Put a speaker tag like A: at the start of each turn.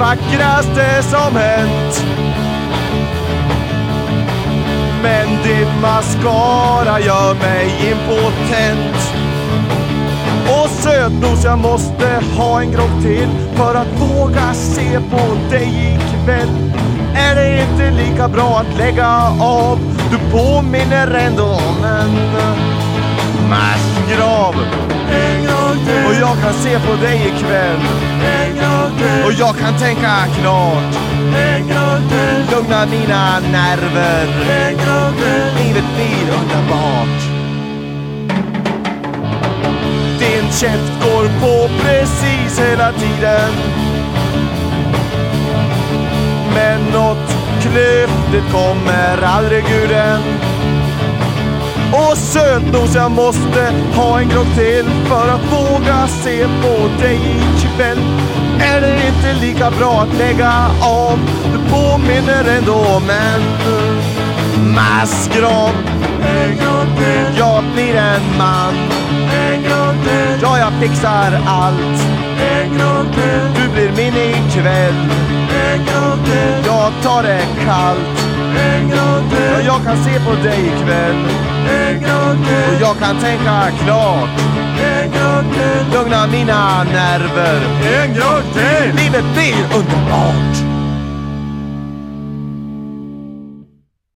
A: vackraste som hänt. Men din mascara gör mig impotent. Och sötnos, jag måste ha en grogg till för att våga se på dig ikväll. Är det inte lika bra att lägga av? Du påminner ändå om en massgrav. Och jag kan se på dig ikväll jag kan tänka klart. Lugna mina nerver. Livet blir underbart. Din käft går på precis hela tiden. Men något klyftigt kommer aldrig guden. Och sötnos, jag måste ha en grogg till för att våga se på dig ikväll. Är det inte lika bra att lägga av? Du påminner ändå om en massgrav.
B: En gång till,
A: Jag blir en man.
B: en gång till,
A: Ja, jag fixar allt.
B: en gång till,
A: Du blir min ikväll.
B: en gång till,
A: Jag tar det kallt.
B: en gång
A: Ja, jag kan se på dig ikväll.
B: en gång
A: Och jag kan tänka klart
B: en gång till,
A: Lugna mina nerver.
B: en gång till.
A: Livet blir underbart.